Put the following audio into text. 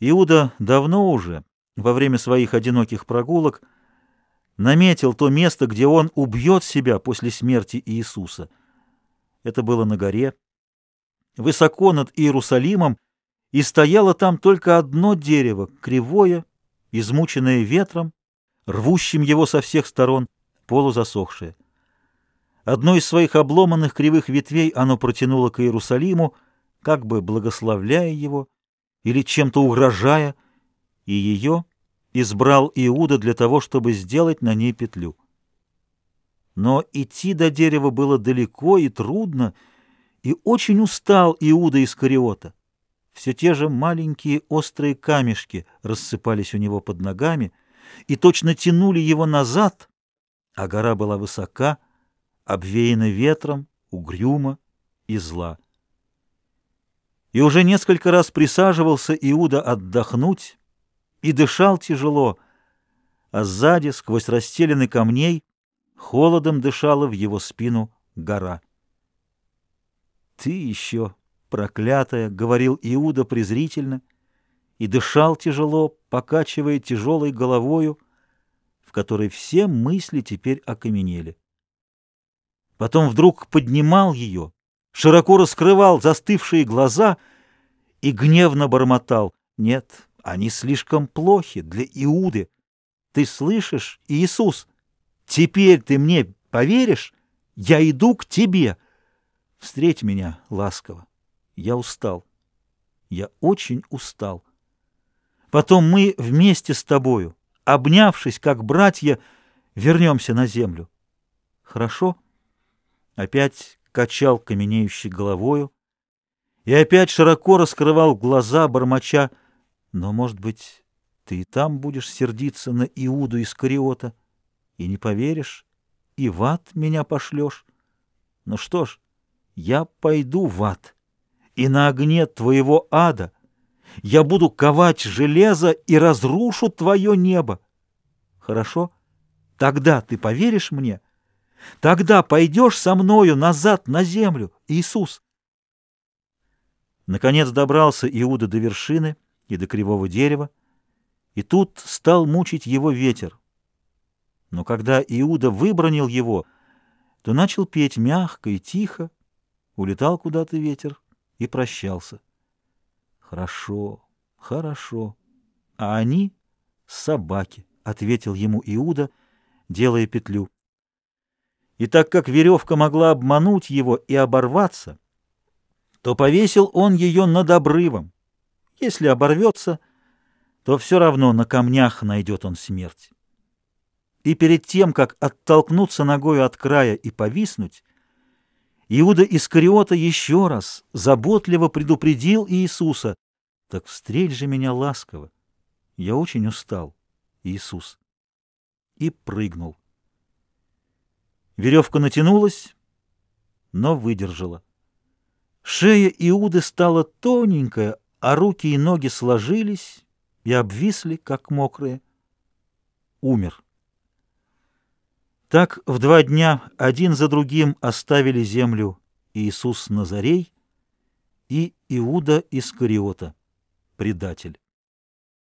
Иуда давно уже, во время своих одиноких прогулок, наметил то место, где он убьет себя после смерти Иисуса. Это было на горе, высоко над Иерусалимом, и стояло там только одно дерево, кривое, измученное ветром, рвущим его со всех сторон, полузасохшее. Одной из своих обломанных кривых ветвей оно протянуло к Иерусалиму, как бы благословляя его или чем-то угрожая, и ее избрал Иуда для того, чтобы сделать на ней петлю. Но идти до дерева было далеко и трудно, и очень устал Иуда Искариота. Все те же маленькие острые камешки рассыпались у него под ногами и точно тянули его назад, а гора была высока, обвеяна ветром, угрюма и зла. И уже несколько раз присаживался Иуда отдохнуть и дышал тяжело, а сзади, сквозь расстеленный камней, холодом дышала в его спину гора. «Ты еще, проклятая!» — говорил Иуда презрительно, и дышал тяжело, покачивая тяжелой головою, в которой все мысли теперь окаменели. Потом вдруг поднимал ее, широко раскрывал застывшие глаза и гневно бормотал. Нет, они слишком плохи для Иуды. Ты слышишь, Иисус? Теперь ты мне поверишь? Я иду к тебе. Встреть меня ласково. Я устал. Я очень устал. Потом мы вместе с тобою, обнявшись, как братья, вернемся на землю. Хорошо? Опять качал каменеющей головою и опять широко раскрывал глаза, бормоча, «Но, может быть, ты и там будешь сердиться на Иуду Искариота, и не поверишь, и в ад меня пошлешь? Ну что ж, я пойду в ад, и на огне твоего ада я буду ковать железо и разрушу твое небо. Хорошо? Тогда ты поверишь мне?» Тогда пойдешь со мною назад на землю, Иисус. Наконец добрался Иуда до вершины и до кривого дерева, и тут стал мучить его ветер. Но когда Иуда выбронил его, то начал петь мягко и тихо, улетал куда-то ветер и прощался. Хорошо, хорошо. А они — собаки, — ответил ему Иуда, делая петлю. И так как веревка могла обмануть его и оборваться, то повесил он ее над обрывом. Если оборвется, то все равно на камнях найдет он смерть. И перед тем, как оттолкнуться ногою от края и повиснуть, Иуда Искариота еще раз заботливо предупредил Иисуса, «Так встреть же меня ласково, я очень устал, Иисус». И прыгнул. Веревка натянулась, но выдержала. Шея Иуды стала тоненькая, а руки и ноги сложились и обвисли, как мокрые. Умер. Так в два дня один за другим оставили землю Иисус Назарей и Иуда Искариота, предатель.